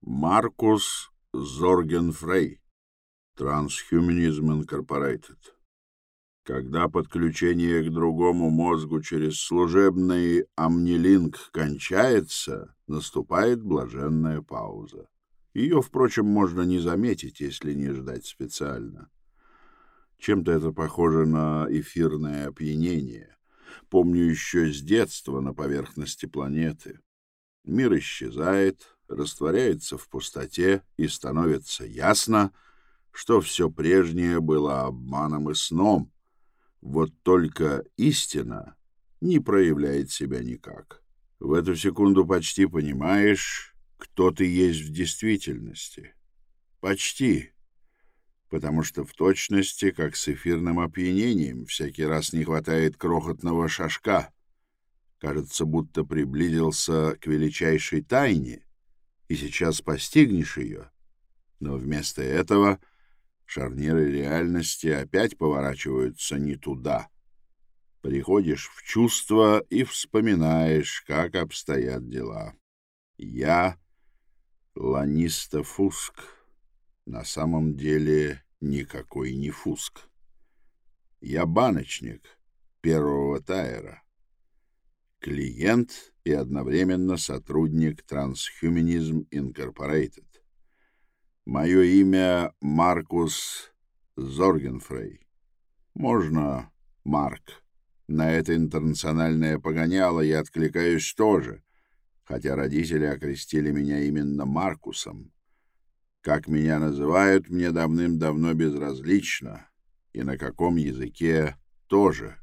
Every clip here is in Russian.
Маркус Зоргенфрей, Transhumanism Incorporated. Когда подключение к другому мозгу через служебный амнилинг кончается, наступает блаженная пауза. Ее, впрочем, можно не заметить, если не ждать специально. Чем-то это похоже на эфирное опьянение. Помню еще с детства на поверхности планеты. Мир исчезает, растворяется в пустоте, и становится ясно, что все прежнее было обманом и сном. Вот только истина не проявляет себя никак. В эту секунду почти понимаешь, кто ты есть в действительности. Почти. Потому что в точности, как с эфирным опьянением, всякий раз не хватает крохотного шажка. Кажется, будто приблизился к величайшей тайне, и сейчас постигнешь ее. Но вместо этого шарниры реальности опять поворачиваются не туда. Приходишь в чувство и вспоминаешь, как обстоят дела. Я Ланиста Фуск. На самом деле никакой не Фуск. Я баночник первого тайера. Клиент и одновременно сотрудник Transhumanism Incorporated. Мое имя Маркус Зоргенфрей. Можно Марк. На это интернациональное погоняло я откликаюсь тоже, хотя родители окрестили меня именно Маркусом. Как меня называют, мне давным-давно безразлично, и на каком языке тоже.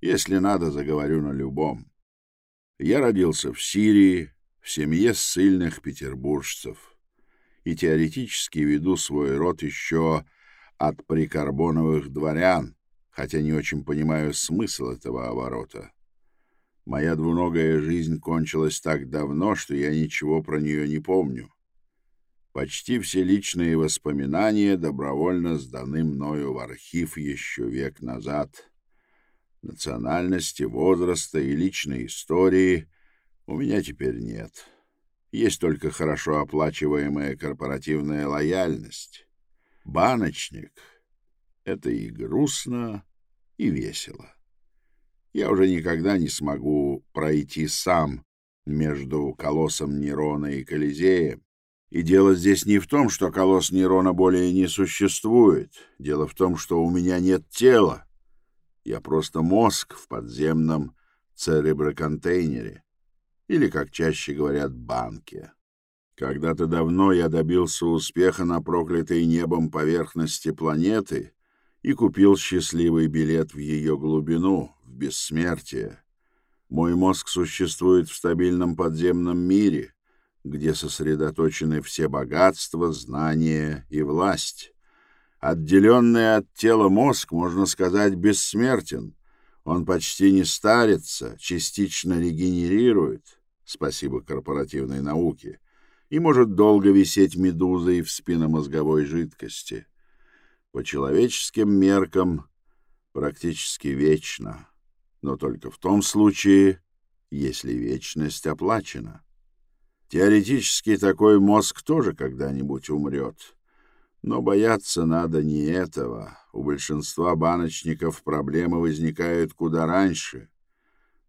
Если надо, заговорю на любом. Я родился в Сирии, в семье ссыльных петербуржцев, и теоретически веду свой род еще от прикарбоновых дворян, хотя не очень понимаю смысл этого оборота. Моя двуногая жизнь кончилась так давно, что я ничего про нее не помню. Почти все личные воспоминания добровольно сданы мною в архив еще век назад. Национальности, возраста и личной истории у меня теперь нет. Есть только хорошо оплачиваемая корпоративная лояльность. Баночник — это и грустно, и весело я уже никогда не смогу пройти сам между колоссом Нерона и Колизеем. И дело здесь не в том, что колосс Нерона более не существует. Дело в том, что у меня нет тела. Я просто мозг в подземном цереброконтейнере. Или, как чаще говорят, банке. Когда-то давно я добился успеха на проклятой небом поверхности планеты и купил счастливый билет в ее глубину, в бессмертие. Мой мозг существует в стабильном подземном мире, где сосредоточены все богатства, знания и власть. Отделенный от тела мозг, можно сказать, бессмертен. Он почти не старится, частично регенерирует, спасибо корпоративной науке, и может долго висеть медузой в спинномозговой жидкости. По человеческим меркам практически вечно но только в том случае, если вечность оплачена. Теоретически такой мозг тоже когда-нибудь умрет. Но бояться надо не этого. У большинства баночников проблемы возникают куда раньше.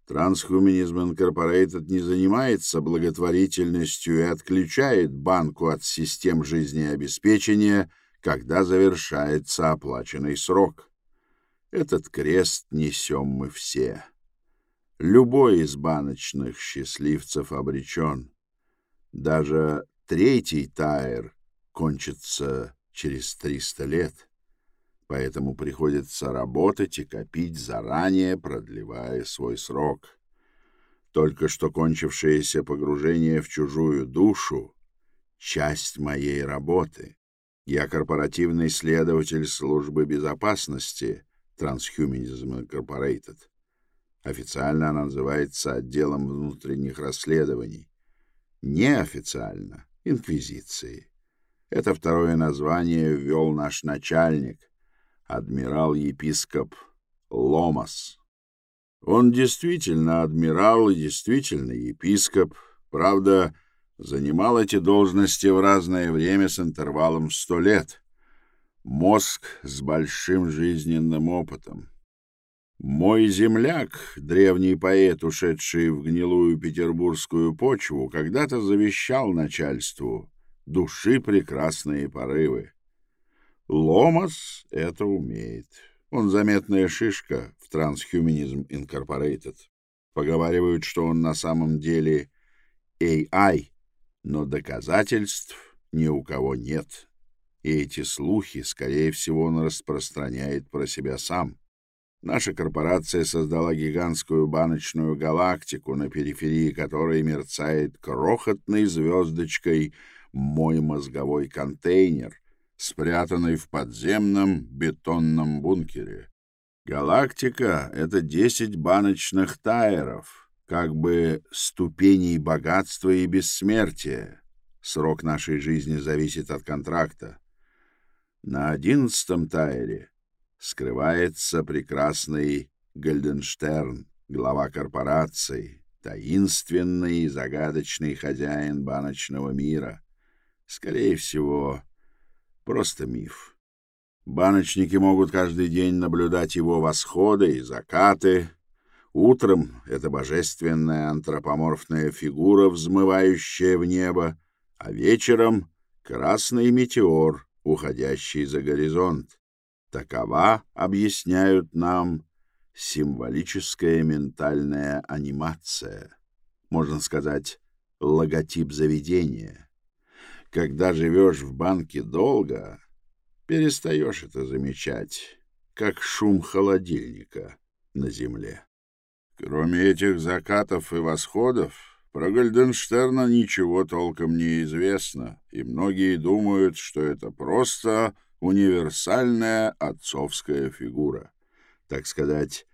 Transhumanism Incorporated не занимается благотворительностью и отключает банку от систем жизнеобеспечения, когда завершается оплаченный срок. Этот крест несем мы все. Любой из баночных счастливцев обречен. Даже третий тайр кончится через триста лет, поэтому приходится работать и копить заранее, продлевая свой срок. Только что кончившееся погружение в чужую душу — часть моей работы. Я корпоративный следователь службы безопасности — Transhumanism Incorporated. Официально она называется отделом внутренних расследований. Неофициально — инквизицией. Это второе название ввел наш начальник, адмирал-епископ Ломас. Он действительно адмирал и действительно епископ. Правда, Занимал эти должности в разное время с интервалом в сто лет. Мозг с большим жизненным опытом. Мой земляк, древний поэт, ушедший в гнилую петербургскую почву, когда-то завещал начальству души прекрасные порывы. Ломас это умеет. Он заметная шишка в Transhumanism Incorporated. Поговаривают, что он на самом деле AI, но доказательств ни у кого нет. И эти слухи, скорее всего, он распространяет про себя сам. Наша корпорация создала гигантскую баночную галактику, на периферии которой мерцает крохотной звездочкой мой мозговой контейнер, спрятанный в подземном бетонном бункере. Галактика — это десять баночных тайеров, как бы ступеней богатства и бессмертия. Срок нашей жизни зависит от контракта. На одиннадцатом тайере скрывается прекрасный Гальденштерн, глава корпорации, таинственный и загадочный хозяин баночного мира. Скорее всего, просто миф. Баночники могут каждый день наблюдать его восходы и закаты. Утром это божественная антропоморфная фигура, взмывающая в небо, а вечером — красный метеор, уходящий за горизонт. Такова, объясняют нам, символическая ментальная анимация, можно сказать, логотип заведения. Когда живешь в банке долго, перестаешь это замечать, как шум холодильника на земле. Кроме этих закатов и восходов, про Гальденштерна ничего толком не известно, и многие думают, что это просто универсальная отцовская фигура. Так сказать,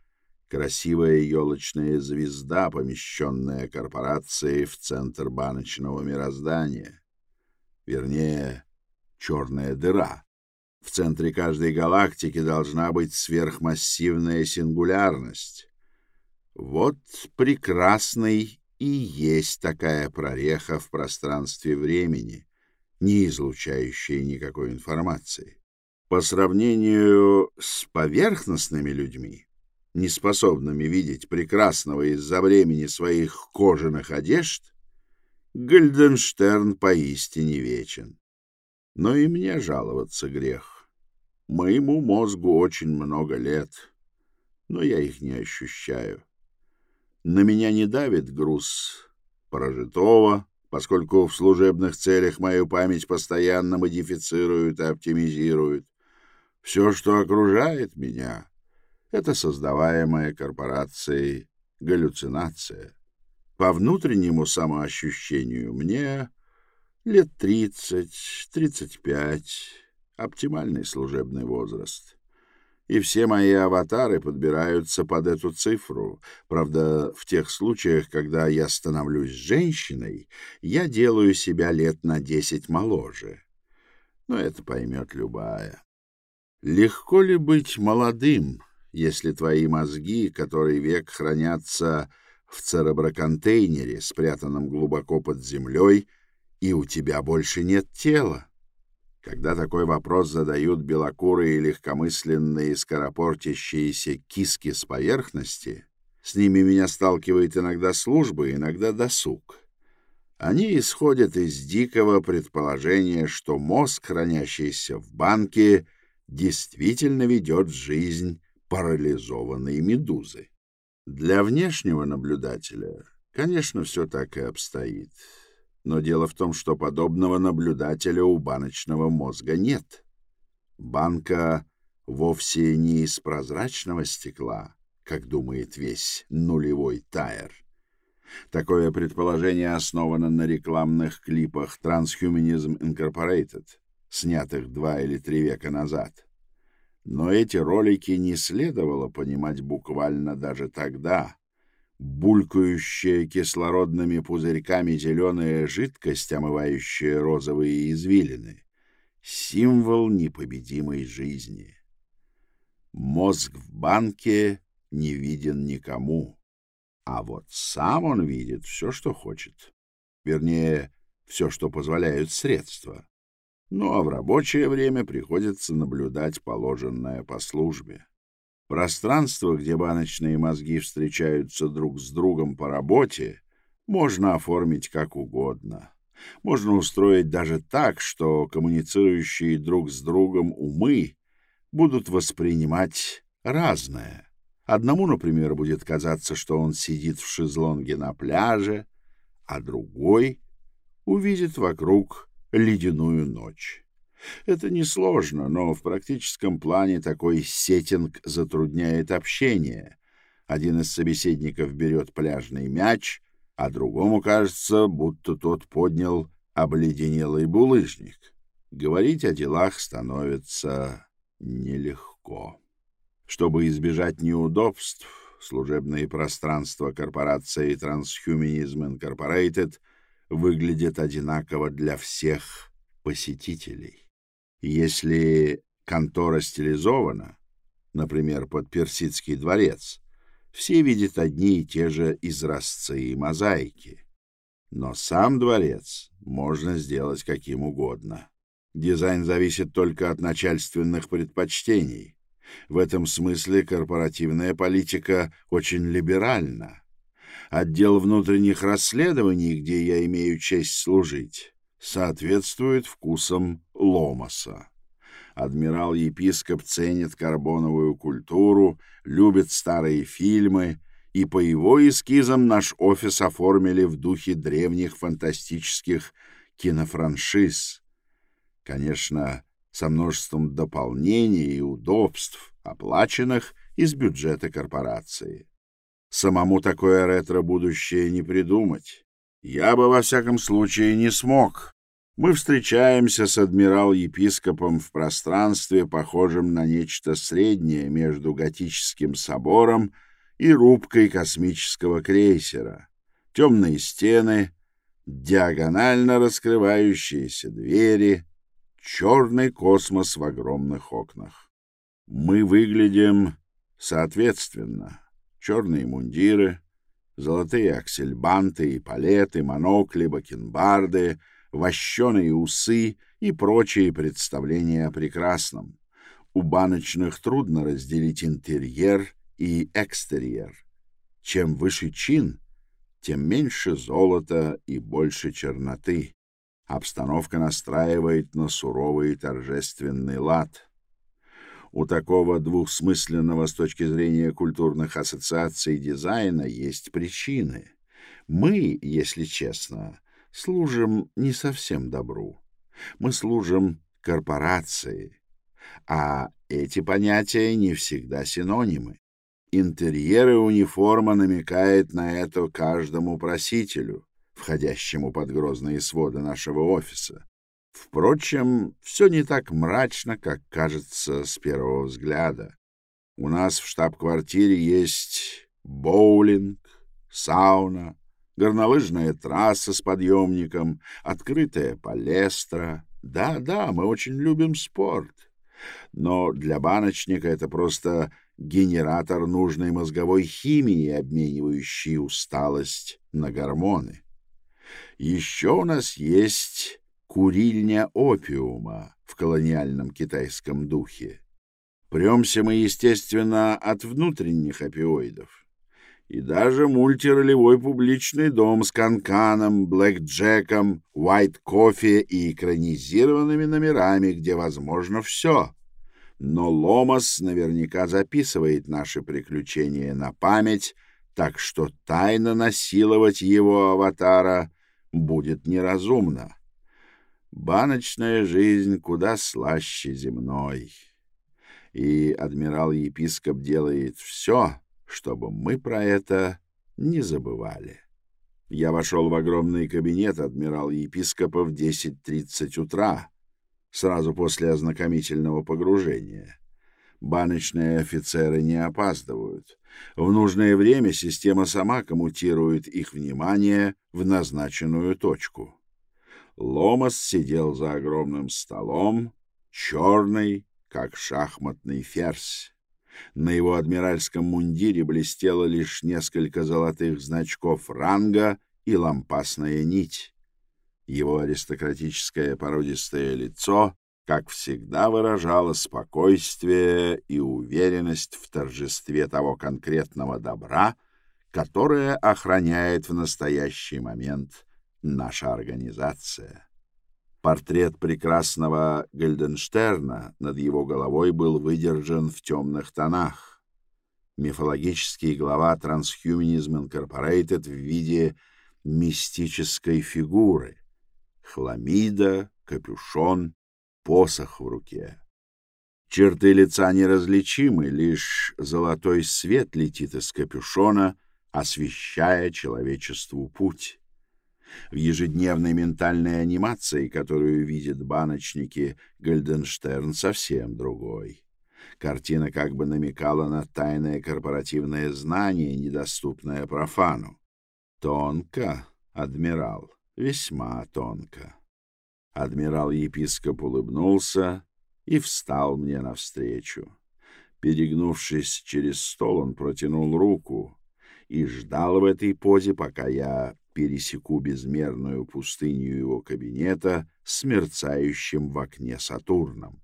красивая елочная звезда, помещенная корпорацией в центр баночного мироздания. Вернее, черная дыра. В центре каждой галактики должна быть сверхмассивная сингулярность. Вот прекрасный и есть такая прореха в пространстве времени, не излучающая никакой информации. По сравнению с поверхностными людьми, неспособными видеть прекрасного из-за времени своих кожаных одежд, Гальденштерн поистине вечен. Но и мне жаловаться грех. Моему мозгу очень много лет, но я их не ощущаю. На меня не давит груз прожитого, поскольку в служебных целях мою память постоянно модифицируют и оптимизируют. Все, что окружает меня, — это создаваемая корпорацией галлюцинация. По внутреннему самоощущению мне лет тридцать-тридцать пять, оптимальный служебный возраст и все мои аватары подбираются под эту цифру. Правда, в тех случаях, когда я становлюсь женщиной, я делаю себя лет на десять моложе. Но это поймет любая. Легко ли быть молодым, если твои мозги, которые век хранятся в цереброконтейнере, спрятанном глубоко под землей, и у тебя больше нет тела? Когда такой вопрос задают белокурые легкомысленные скоропортящиеся киски с поверхности, с ними меня сталкивает иногда служба, иногда досуг. Они исходят из дикого предположения, что мозг, хранящийся в банке, действительно ведет жизнь парализованной медузы. Для внешнего наблюдателя, конечно, все так и обстоит. Но дело в том, что подобного наблюдателя у баночного мозга нет. Банка вовсе не из прозрачного стекла, как думает весь нулевой тайр. Такое предположение основано на рекламных клипах Transhumanism Incorporated, снятых два или три века назад. Но эти ролики не следовало понимать буквально даже тогда, булькающая кислородными пузырьками зеленая жидкость, омывающая розовые извилины. Символ непобедимой жизни. Мозг в банке не виден никому, а вот сам он видит все, что хочет. Вернее, все, что позволяют средства. Ну а в рабочее время приходится наблюдать положенное по службе. Пространство, где баночные мозги встречаются друг с другом по работе, можно оформить как угодно. Можно устроить даже так, что коммуницирующие друг с другом умы будут воспринимать разное. Одному, например, будет казаться, что он сидит в шезлонге на пляже, а другой увидит вокруг ледяную ночь. Это несложно, но в практическом плане такой сеттинг затрудняет общение. Один из собеседников берет пляжный мяч, а другому кажется, будто тот поднял обледенелый булыжник. Говорить о делах становится нелегко. Чтобы избежать неудобств, служебные пространства корпорации Transhumanism Incorporated выглядят одинаково для всех посетителей. Если контора стилизована, например, под персидский дворец, все видят одни и те же изразцы и мозаики. Но сам дворец можно сделать каким угодно. Дизайн зависит только от начальственных предпочтений. В этом смысле корпоративная политика очень либеральна. Отдел внутренних расследований, где я имею честь служить, соответствует вкусам Ломаса. Адмирал-епископ ценит карбоновую культуру, любит старые фильмы, и по его эскизам наш офис оформили в духе древних фантастических кинофраншиз. Конечно, со множеством дополнений и удобств, оплаченных из бюджета корпорации. Самому такое ретро-будущее не придумать. Я бы, во всяком случае, не смог. Мы встречаемся с адмирал-епископом в пространстве, похожем на нечто среднее между готическим собором и рубкой космического крейсера. Темные стены, диагонально раскрывающиеся двери, черный космос в огромных окнах. Мы выглядим соответственно. Черные мундиры, золотые аксельбанты и палеты, монокли, бакенбарды — вощеные усы и прочие представления о прекрасном. У баночных трудно разделить интерьер и экстерьер. Чем выше чин, тем меньше золота и больше черноты. Обстановка настраивает на суровый торжественный лад. У такого двухсмысленного с точки зрения культурных ассоциаций дизайна есть причины. Мы, если честно, служим не совсем добру. Мы служим корпорации, а эти понятия не всегда синонимы. Интерьеры униформа намекает на это каждому просителю, входящему под грозные своды нашего офиса. Впрочем, все не так мрачно, как кажется с первого взгляда. У нас в штаб-квартире есть боулинг, сауна, горнолыжная трасса с подъемником, открытая палестра. Да-да, мы очень любим спорт. Но для баночника это просто генератор нужной мозговой химии, обменивающий усталость на гормоны. Еще у нас есть курильня опиума в колониальном китайском духе. Премся мы, естественно, от внутренних опиоидов и даже мультиролевой публичный дом с канканом, блэкджеком, white-кофе и экранизированными номерами, где возможно все. Но Ломас наверняка записывает наши приключения на память, так что тайно насиловать его аватара будет неразумно. Баночная жизнь куда слаще земной. И адмирал-епископ делает все, чтобы мы про это не забывали. Я вошел в огромный кабинет адмирала-епископа в 10.30 утра, сразу после ознакомительного погружения. Баночные офицеры не опаздывают. В нужное время система сама коммутирует их внимание в назначенную точку. Ломас сидел за огромным столом, черный, как шахматный ферзь. На его адмиральском мундире блестело лишь несколько золотых значков ранга и лампасная нить. Его аристократическое породистое лицо, как всегда, выражало спокойствие и уверенность в торжестве того конкретного добра, которое охраняет в настоящий момент наша организация. Портрет прекрасного Гальденштерна над его головой был выдержан в темных тонах. Мифологический глава Transhumanism Incorporated в виде мистической фигуры. Хламида, капюшон, посох в руке. Черты лица неразличимы, лишь золотой свет летит из капюшона, освещая человечеству путь. В ежедневной ментальной анимации, которую видят баночники, Гальденштерн совсем другой. Картина как бы намекала на тайное корпоративное знание, недоступное профану. Тонко, адмирал, весьма тонко. Адмирал-епископ улыбнулся и встал мне навстречу. Перегнувшись через стол, он протянул руку и ждал в этой позе, пока я пересеку безмерную пустыню его кабинета с мерцающим в окне Сатурном.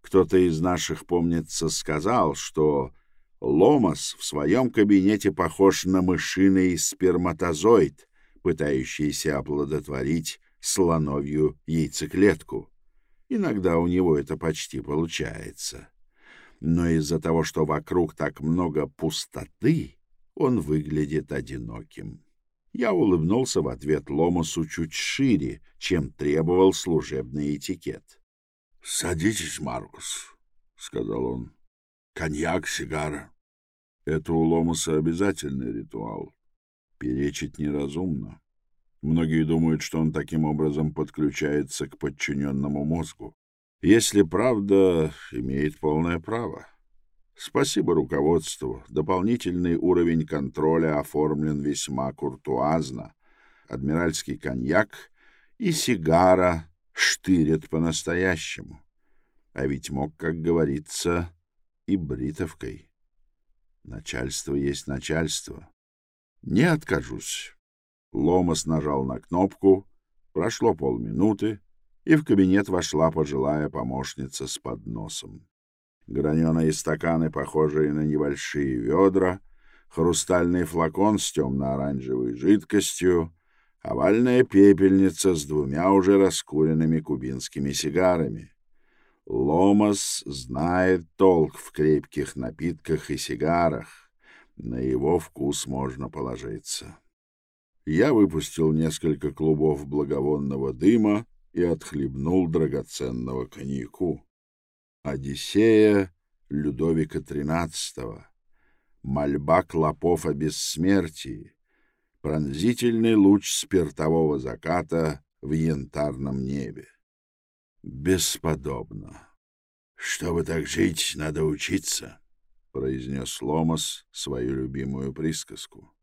Кто-то из наших, помнится, сказал, что Ломас в своем кабинете похож на мышиный сперматозоид, пытающийся оплодотворить слоновью яйцеклетку. Иногда у него это почти получается. Но из-за того, что вокруг так много пустоты, он выглядит одиноким. Я улыбнулся в ответ Ломасу чуть шире, чем требовал служебный этикет. — Садитесь, Маркус, — сказал он. — Коньяк, сигара. Это у Ломаса обязательный ритуал. Перечить неразумно. Многие думают, что он таким образом подключается к подчиненному мозгу. Если правда, имеет полное право. — Спасибо руководству. Дополнительный уровень контроля оформлен весьма куртуазно. Адмиральский коньяк и сигара штырят по-настоящему. А ведь мог, как говорится, и бритовкой. Начальство есть начальство. Не откажусь. Ломас нажал на кнопку, прошло полминуты, и в кабинет вошла пожилая помощница с подносом граненые стаканы, похожие на небольшие ведра, хрустальный флакон с темно-оранжевой жидкостью, овальная пепельница с двумя уже раскуренными кубинскими сигарами. Ломас знает толк в крепких напитках и сигарах. На его вкус можно положиться. Я выпустил несколько клубов благовонного дыма и отхлебнул драгоценного коньяку. Одиссея Людовика XIII, мольба клопов о бессмертии, пронзительный луч спиртового заката в янтарном небе. Бесподобно. Чтобы так жить, надо учиться, произнес Ломас свою любимую присказку.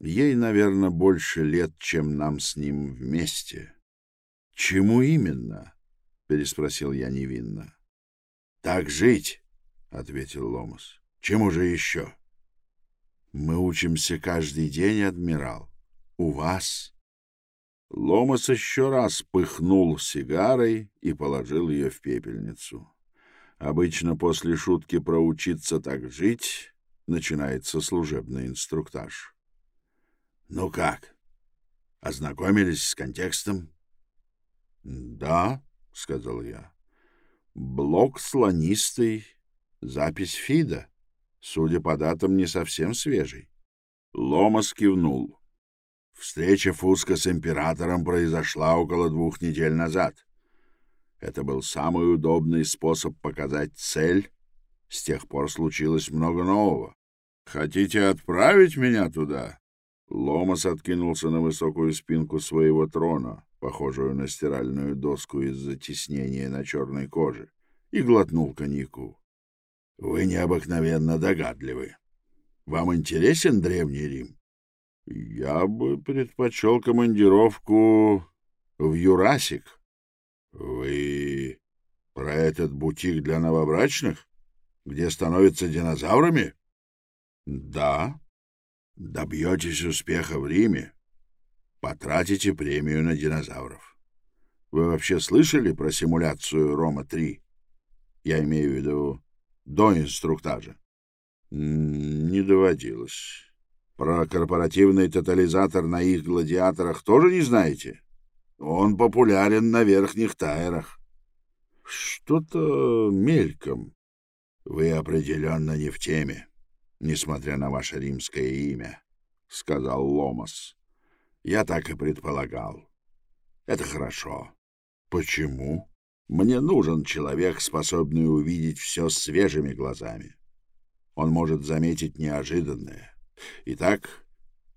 Ей, наверное, больше лет, чем нам с ним вместе. Чему именно? переспросил я невинно. Так жить, ответил Ломас. Чему же еще? Мы учимся каждый день, адмирал. У вас. Ломас еще раз пыхнул сигарой и положил ее в пепельницу. Обычно после шутки про учиться так жить начинается служебный инструктаж. Ну как? Ознакомились с контекстом? Да, сказал я. Блок слонистый, запись Фида. Судя по датам, не совсем свежий. Ломас кивнул. Встреча Фуска с императором произошла около двух недель назад. Это был самый удобный способ показать цель. С тех пор случилось много нового. Хотите отправить меня туда? Ломас откинулся на высокую спинку своего трона похожую на стиральную доску из-за теснения на черной коже, и глотнул коньяку. — Вы необыкновенно догадливы. Вам интересен Древний Рим? — Я бы предпочел командировку в Юрасик. — Вы про этот бутик для новобрачных, где становятся динозаврами? — Да. — Добьетесь успеха в Риме, потратите премию на динозавров. Вы вообще слышали про симуляцию Рома-3? Я имею в виду до инструктажа. Не доводилось. Про корпоративный тотализатор на их гладиаторах тоже не знаете? Он популярен на верхних тайрах. Что-то мельком. Вы определенно не в теме, несмотря на ваше римское имя, — сказал Ломас. Я так и предполагал. Это хорошо. Почему? Мне нужен человек, способный увидеть все свежими глазами. Он может заметить неожиданное. Итак,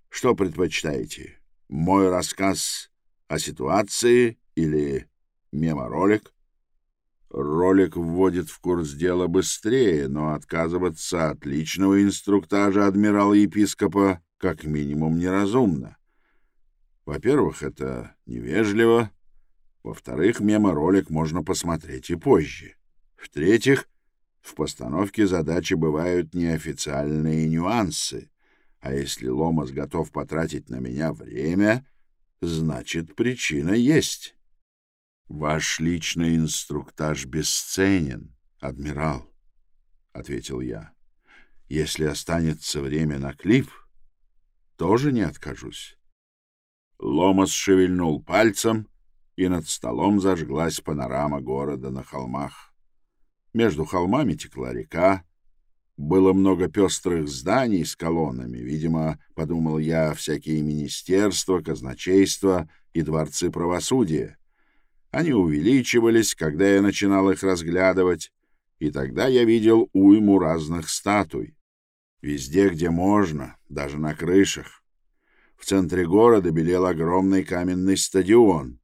что предпочитаете? Мой рассказ о ситуации или меморолик? Ролик вводит в курс дела быстрее, но отказываться от личного инструктажа адмирала-епископа как минимум неразумно. Во-первых, это невежливо. Во-вторых, меморолик можно посмотреть и позже. В-третьих, в постановке задачи бывают неофициальные нюансы. А если Ломас готов потратить на меня время, значит, причина есть. Ваш личный инструктаж бесценен, адмирал, — ответил я. Если останется время на клип, тоже не откажусь. Ломас шевельнул пальцем, и над столом зажглась панорама города на холмах. Между холмами текла река. Было много пестрых зданий с колоннами. Видимо, подумал я, всякие министерства, казначейства и дворцы правосудия. Они увеличивались, когда я начинал их разглядывать, и тогда я видел уйму разных статуй. Везде, где можно, даже на крышах. В центре города белел огромный каменный стадион,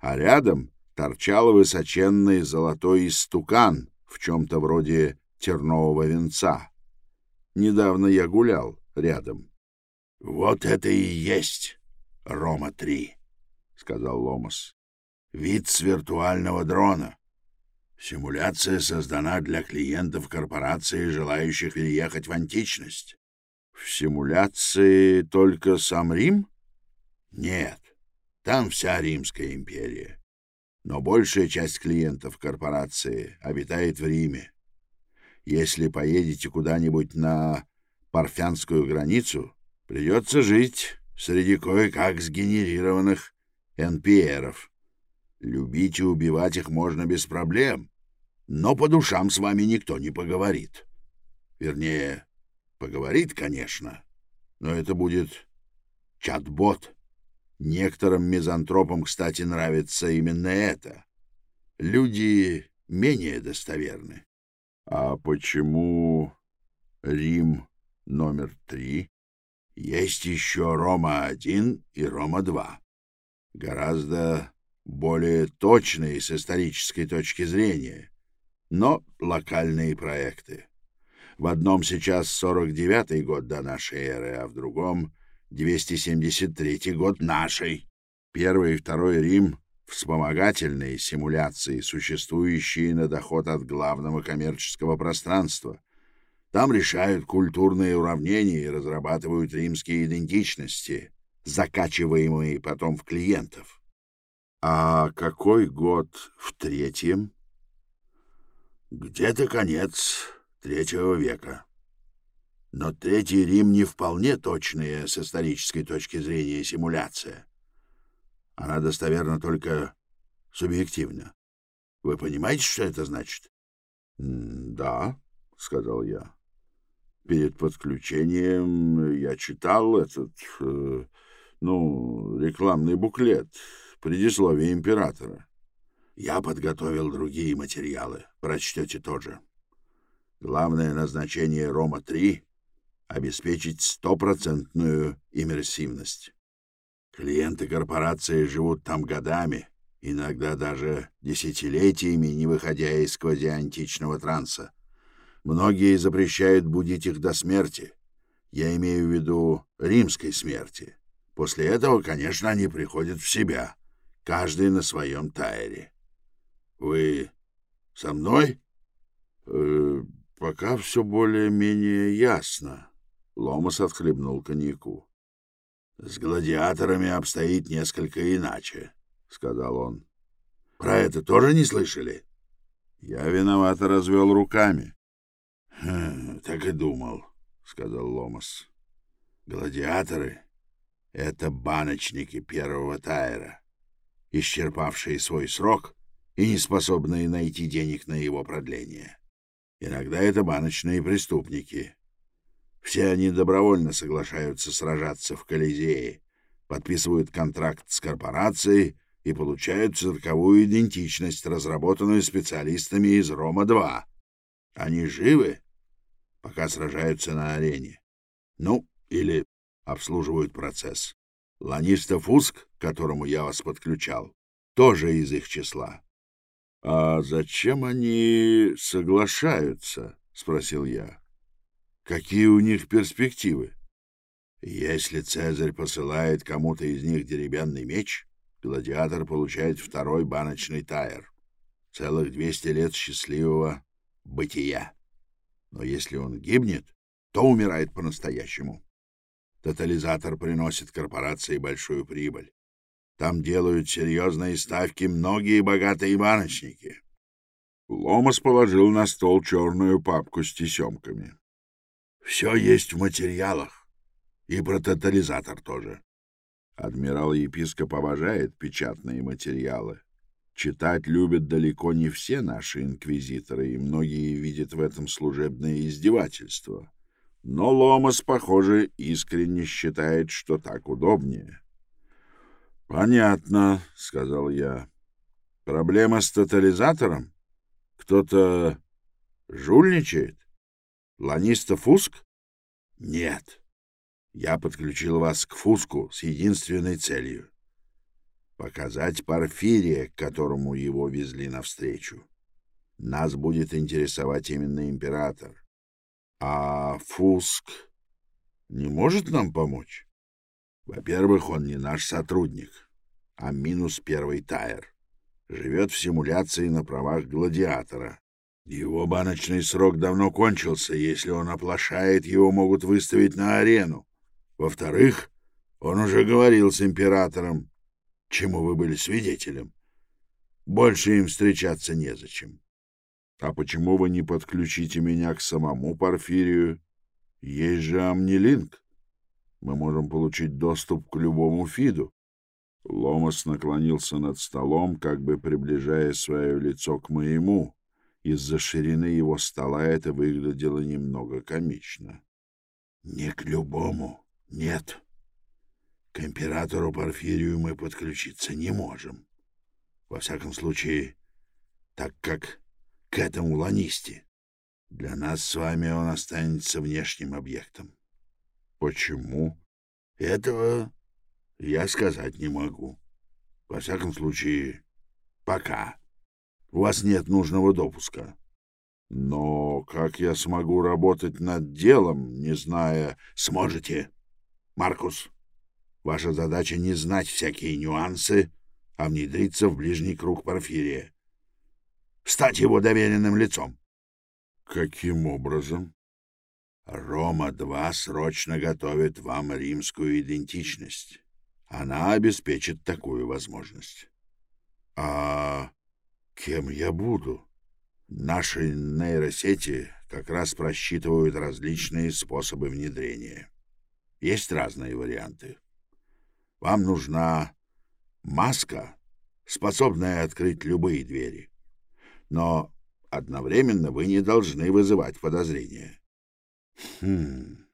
а рядом торчал высоченный золотой истукан в чем-то вроде тернового венца. Недавно я гулял рядом. — Вот это и есть Рома-3, — сказал Ломас. Вид с виртуального дрона. Симуляция создана для клиентов корпорации, желающих переехать в античность. В симуляции только сам Рим? Нет, там вся Римская империя. Но большая часть клиентов корпорации обитает в Риме. Если поедете куда-нибудь на парфянскую границу, придется жить среди кое-как сгенерированных НПРов. Любить и убивать их можно без проблем, но по душам с вами никто не поговорит. Вернее, поговорит, конечно, но это будет чат-бот. Некоторым мизантропам, кстати, нравится именно это. Люди менее достоверны. А почему Рим номер три? Есть еще Рома-1 и Рома-2. Гораздо более точные с исторической точки зрения, но локальные проекты. В одном сейчас 49-й год до нашей эры, а в другом 273-й год нашей. Первый и второй Рим — вспомогательные симуляции, существующие на доход от главного коммерческого пространства. Там решают культурные уравнения и разрабатывают римские идентичности, закачиваемые потом в клиентов. А какой год в третьем? Где-то конец третьего века. Но Третий Рим не вполне точная с исторической точки зрения симуляция. Она достоверна только субъективно. Вы понимаете, что это значит? — Да, — сказал я. Перед подключением я читал этот, э, ну, рекламный буклет предисловие императора. Я подготовил другие материалы, прочтете тоже. Главное назначение Рома-3 — обеспечить стопроцентную иммерсивность. Клиенты корпорации живут там годами, иногда даже десятилетиями, не выходя из квазиантичного транса. Многие запрещают будить их до смерти. Я имею в виду римской смерти. После этого, конечно, они приходят в себя — каждый на своем тайре. Вы со мной? Э, пока все более-менее ясно. Ломас отхлебнул коньяку. С гладиаторами обстоит несколько иначе, — сказал он. — Про это тоже не слышали? Я виновато развел руками. «Хм, — Так и думал, — сказал Ломас. — Гладиаторы — это баночники первого тайра, исчерпавшие свой срок и не способные найти денег на его продление. Иногда это баночные преступники, все они добровольно соглашаются сражаться в Колизее, подписывают контракт с корпорацией и получают цирковую идентичность, разработанную специалистами из Рома-2. Они живы, пока сражаются на арене. Ну, или обслуживают процесс. Ланиста Фуск, к которому я вас подключал, тоже из их числа. — А зачем они соглашаются? — спросил я. Какие у них перспективы? Если Цезарь посылает кому-то из них деревянный меч, гладиатор получает второй баночный тайр. Целых двести лет счастливого бытия. Но если он гибнет, то умирает по-настоящему. Тотализатор приносит корпорации большую прибыль. Там делают серьезные ставки многие богатые баночники. Ломас положил на стол черную папку с тесемками. Все есть в материалах. И про тотализатор тоже. Адмирал-епископ обожает печатные материалы. Читать любят далеко не все наши инквизиторы, и многие видят в этом служебное издевательство. Но Ломас, похоже, искренне считает, что так удобнее. — Понятно, — сказал я. — Проблема с тотализатором? Кто-то жульничает? Ланиста Фуск? Нет. Я подключил вас к Фуску с единственной целью — показать Порфирия, к которому его везли навстречу. Нас будет интересовать именно император. А Фуск не может нам помочь? Во-первых, он не наш сотрудник, а минус первый тайр. Живет в симуляции на правах гладиатора. Его баночный срок давно кончился. Если он оплошает, его могут выставить на арену. Во-вторых, он уже говорил с императором, чему вы были свидетелем. Больше им встречаться незачем. А почему вы не подключите меня к самому Порфирию? Есть же Амнилинк. Мы можем получить доступ к любому фиду. Ломас наклонился над столом, как бы приближая свое лицо к моему. Из-за ширины его стола это выглядело немного комично. — Не к любому, нет. К императору Порфирию мы подключиться не можем. Во всяком случае, так как к этому ланисте. Для нас с вами он останется внешним объектом. — Почему? — Этого я сказать не могу. Во всяком случае, пока. — у вас нет нужного допуска. Но как я смогу работать над делом, не зная... Сможете, Маркус. Ваша задача не знать всякие нюансы, а внедриться в ближний круг Порфирия. Стать его доверенным лицом. Каким образом? Рома-2 срочно готовит вам римскую идентичность. Она обеспечит такую возможность. А Кем я буду? Наши нейросети как раз просчитывают различные способы внедрения. Есть разные варианты. Вам нужна маска, способная открыть любые двери. Но одновременно вы не должны вызывать подозрения. — Хм,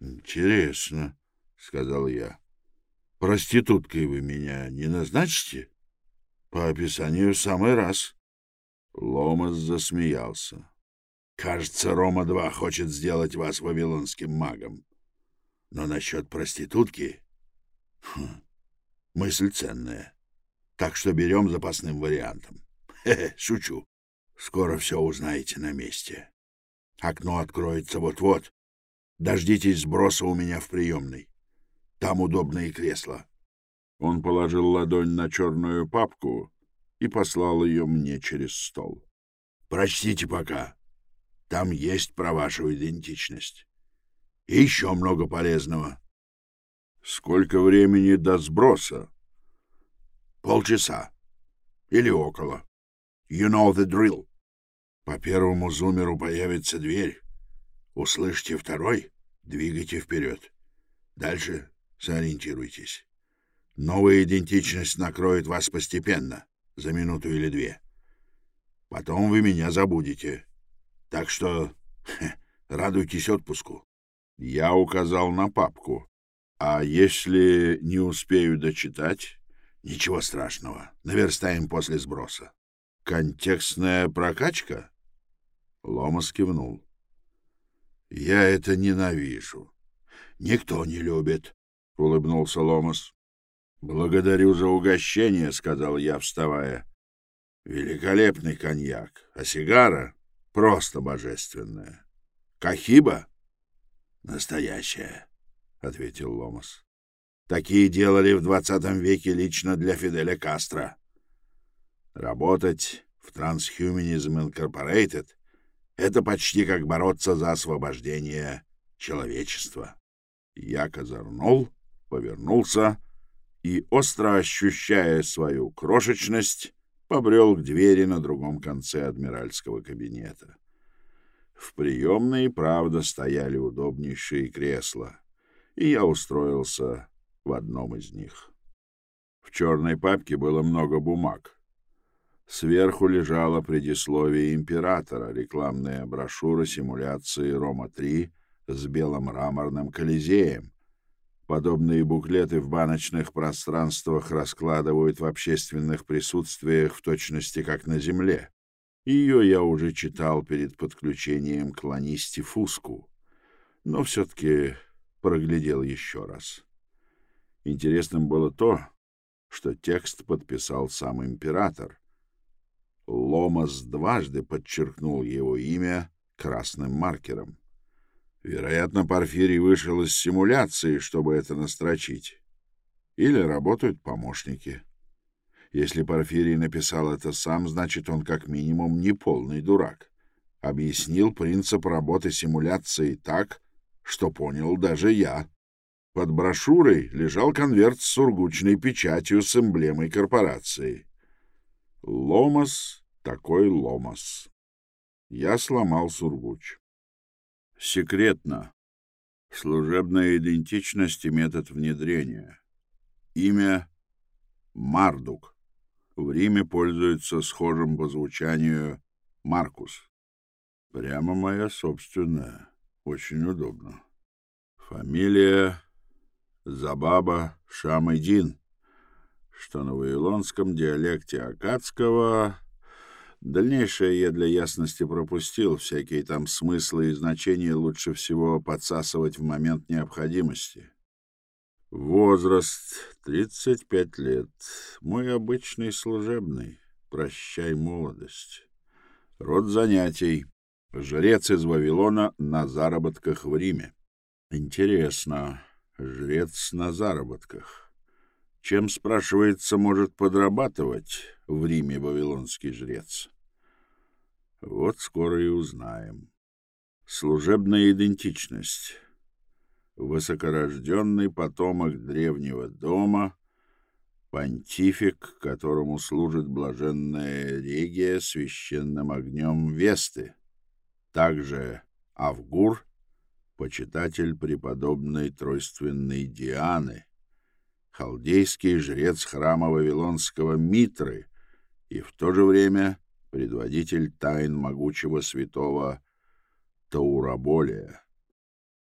интересно, — сказал я. — Проституткой вы меня не назначите? — по описанию в самый раз. Ломас засмеялся. Кажется, Рома-2 хочет сделать вас вавилонским магом. Но насчет проститутки... Хм, мысль ценная. Так что берем запасным вариантом. Хе-хе, шучу. Скоро все узнаете на месте. Окно откроется вот-вот. Дождитесь сброса у меня в приемной. Там удобные кресла. Он положил ладонь на черную папку и послал ее мне через стол. «Прочтите пока. Там есть про вашу идентичность. И еще много полезного». Сколько времени до сброса? Полчаса. Или около. You know the drill. По первому зумеру появится дверь. Услышьте второй, двигайте вперед. Дальше сориентируйтесь. Новая идентичность накроет вас постепенно, за минуту или две. Потом вы меня забудете. Так что хе, радуйтесь отпуску. Я указал на папку. А если не успею дочитать? Ничего страшного. Наверстаем после сброса. Контекстная прокачка? Ломас кивнул. Я это ненавижу. Никто не любит, улыбнулся Ломас. Благодарю за угощение, сказал я, вставая. Великолепный коньяк, а сигара просто божественная. Кахиба настоящая, ответил Ломас. Такие делали в двадцатом веке лично для Фиделя Кастро. Работать в Transhumanism Incorporated — это почти как бороться за освобождение человечества. Я козырнул, повернулся и, остро ощущая свою крошечность, побрел к двери на другом конце адмиральского кабинета. В приемной, правда, стояли удобнейшие кресла, и я устроился в одном из них. В черной папке было много бумаг. Сверху лежало предисловие императора, рекламная брошюра симуляции Рома-3 с белым мраморным колизеем, Подобные буклеты в баночных пространствах раскладывают в общественных присутствиях в точности как на Земле. Ее я уже читал перед подключением к Ланисти Фуску, но все-таки проглядел еще раз. Интересным было то, что текст подписал сам император. Ломас дважды подчеркнул его имя красным маркером. Вероятно, Порфирий вышел из симуляции, чтобы это настрочить. Или работают помощники. Если Порфирий написал это сам, значит, он как минимум не полный дурак. Объяснил принцип работы симуляции так, что понял даже я. Под брошюрой лежал конверт с сургучной печатью с эмблемой корпорации. Ломас такой ломас. Я сломал сургуч. Секретно. Служебная идентичность и метод внедрения. Имя Мардук. В Риме пользуется схожим по звучанию Маркус. Прямо моя собственная. Очень удобно. Фамилия Забаба Шамайдин, что на вавилонском диалекте акадского Дальнейшее я для ясности пропустил, всякие там смыслы и значения лучше всего подсасывать в момент необходимости. Возраст — 35 лет. Мой обычный служебный. Прощай, молодость. Род занятий. Жрец из Вавилона на заработках в Риме. Интересно. Жрец на заработках. Чем, спрашивается, может подрабатывать в Риме вавилонский жрец? Вот скоро и узнаем. Служебная идентичность. Высокорожденный потомок древнего дома, понтифик, которому служит блаженная регия священным огнем Весты. Также Авгур, почитатель преподобной тройственной Дианы, халдейский жрец храма Вавилонского Митры и в то же время предводитель тайн могучего святого Таураболия.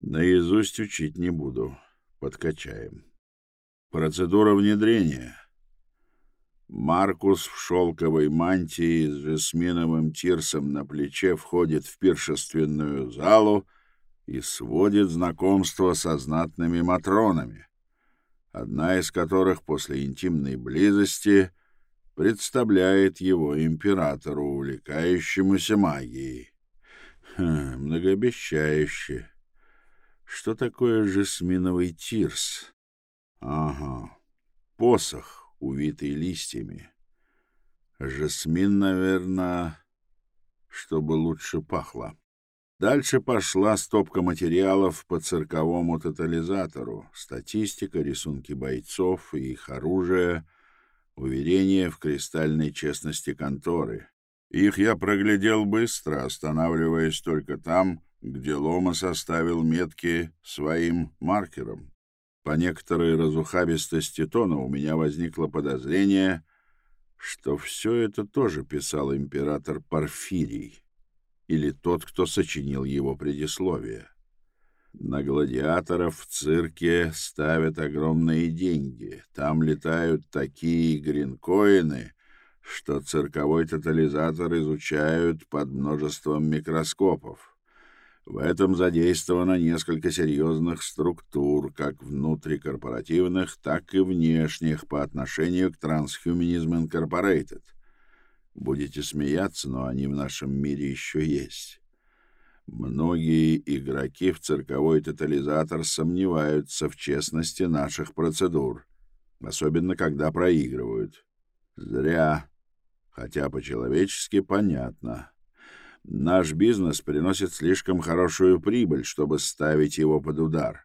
Наизусть учить не буду, подкачаем. Процедура внедрения. Маркус в шелковой мантии с жасминовым тирсом на плече входит в пиршественную залу и сводит знакомство со знатными матронами — одна из которых после интимной близости представляет его императору, увлекающемуся магией. Хм, многообещающе. Что такое жасминовый тирс? Ага, посох, увитый листьями. Жасмин, наверное, чтобы лучше пахло. Дальше пошла стопка материалов по цирковому тотализатору, статистика, рисунки бойцов и их оружие, уверения в кристальной честности конторы. Их я проглядел быстро, останавливаясь только там, где Лома составил метки своим маркером. По некоторой разухабистости тона у меня возникло подозрение, что все это тоже писал император Порфирий или тот, кто сочинил его предисловие. На гладиаторов в цирке ставят огромные деньги. Там летают такие гринкоины, что цирковой тотализатор изучают под множеством микроскопов. В этом задействовано несколько серьезных структур, как внутрикорпоративных, так и внешних по отношению к Transhumanism Incorporated — Будете смеяться, но они в нашем мире еще есть. Многие игроки в цирковой тотализатор сомневаются в честности наших процедур, особенно когда проигрывают. Зря, хотя по-человечески понятно. Наш бизнес приносит слишком хорошую прибыль, чтобы ставить его под удар.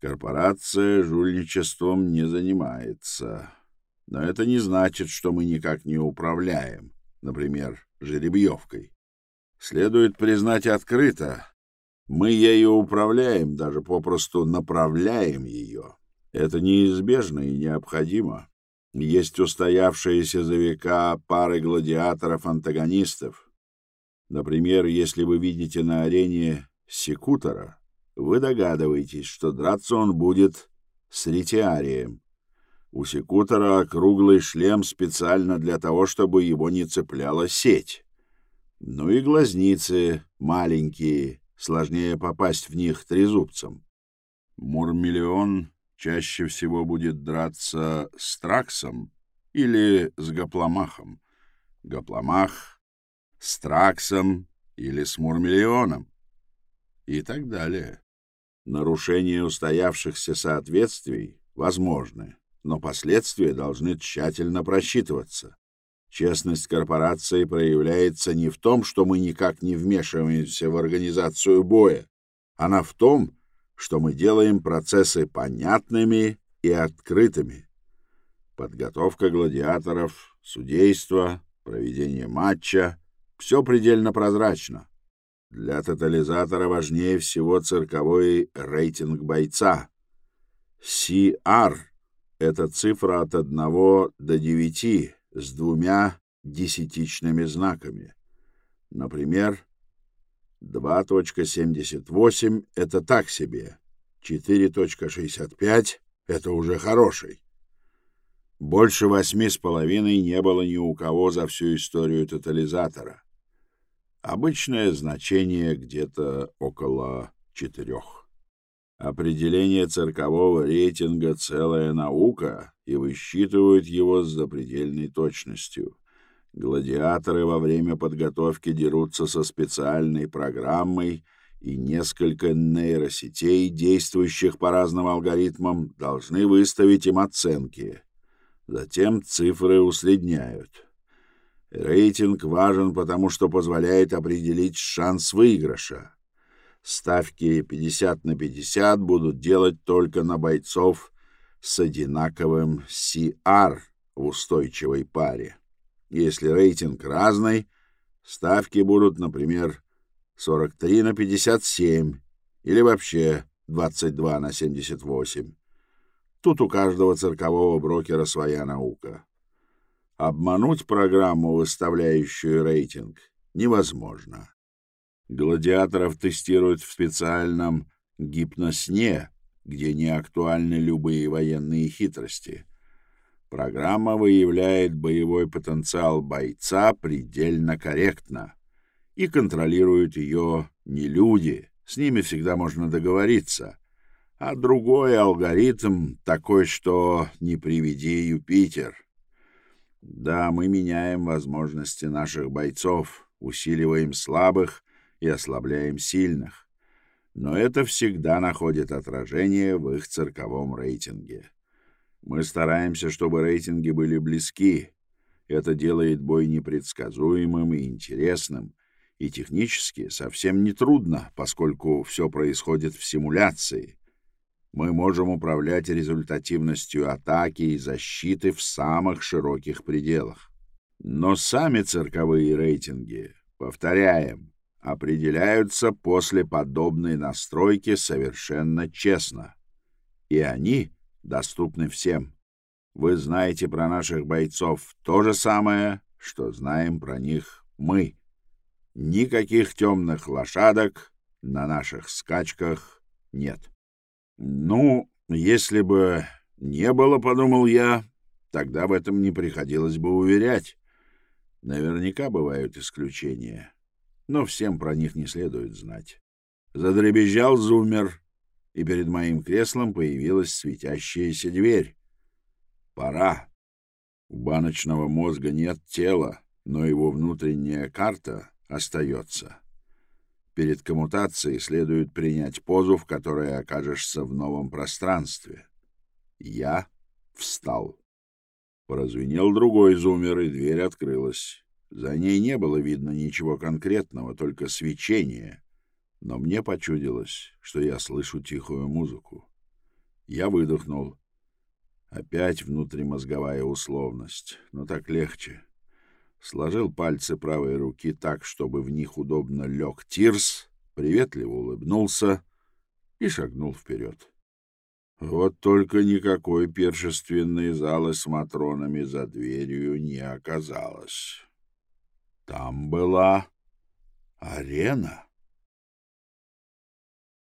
Корпорация жульничеством не занимается. Но это не значит, что мы никак не управляем, например, жеребьевкой. Следует признать открыто, мы ею управляем, даже попросту направляем ее. Это неизбежно и необходимо. Есть устоявшиеся за века пары гладиаторов-антагонистов. Например, если вы видите на арене секутора, вы догадываетесь, что драться он будет с ретиарием, у секутора круглый шлем специально для того, чтобы его не цепляла сеть. Ну и глазницы маленькие, сложнее попасть в них трезубцем. Мурмиллион чаще всего будет драться с Траксом или с Гопломахом. Гопломах с Траксом или с Мурмиллионом. И так далее. Нарушение устоявшихся соответствий возможны но последствия должны тщательно просчитываться. Честность корпорации проявляется не в том, что мы никак не вмешиваемся в организацию боя. Она в том, что мы делаем процессы понятными и открытыми. Подготовка гладиаторов, судейство, проведение матча — все предельно прозрачно. Для тотализатора важнее всего цирковой рейтинг бойца. CR это цифра от 1 до 9 с двумя десятичными знаками. Например, 2.78 — это так себе, 4.65 — это уже хороший. Больше восьми с половиной не было ни у кого за всю историю тотализатора. Обычное значение где-то около четырех. Определение циркового рейтинга — целая наука, и высчитывают его с запредельной точностью. Гладиаторы во время подготовки дерутся со специальной программой, и несколько нейросетей, действующих по разным алгоритмам, должны выставить им оценки. Затем цифры усредняют. Рейтинг важен, потому что позволяет определить шанс выигрыша. Ставки 50 на 50 будут делать только на бойцов с одинаковым CR в устойчивой паре. Если рейтинг разный, ставки будут, например, 43 на 57 или вообще 22 на 78. Тут у каждого циркового брокера своя наука. Обмануть программу, выставляющую рейтинг, невозможно. Гладиаторов тестируют в специальном гипносне, где не актуальны любые военные хитрости. Программа выявляет боевой потенциал бойца предельно корректно и контролируют ее не люди, с ними всегда можно договориться, а другой алгоритм такой, что не приведи Юпитер. Да, мы меняем возможности наших бойцов, усиливаем слабых и ослабляем сильных, но это всегда находит отражение в их цирковом рейтинге. Мы стараемся, чтобы рейтинги были близки. Это делает бой непредсказуемым и интересным, и технически совсем не трудно, поскольку все происходит в симуляции. Мы можем управлять результативностью атаки и защиты в самых широких пределах. Но сами цирковые рейтинги, повторяем, определяются после подобной настройки совершенно честно. И они доступны всем. Вы знаете про наших бойцов то же самое, что знаем про них мы. Никаких темных лошадок на наших скачках нет. Ну, если бы не было, подумал я, тогда в этом не приходилось бы уверять. Наверняка бывают исключения, но всем про них не следует знать. Задребезжал зумер, и перед моим креслом появилась светящаяся дверь. Пора. У баночного мозга нет тела, но его внутренняя карта остается. Перед коммутацией следует принять позу, в которой окажешься в новом пространстве. Я встал. Прозвенел другой зумер, и дверь открылась. За ней не было видно ничего конкретного, только свечение. Но мне почудилось, что я слышу тихую музыку. Я выдохнул. Опять внутримозговая условность, но так легче сложил пальцы правой руки так, чтобы в них удобно лег Тирс, приветливо улыбнулся и шагнул вперед. Вот только никакой першественной залы с матронами за дверью не оказалось. Там была арена.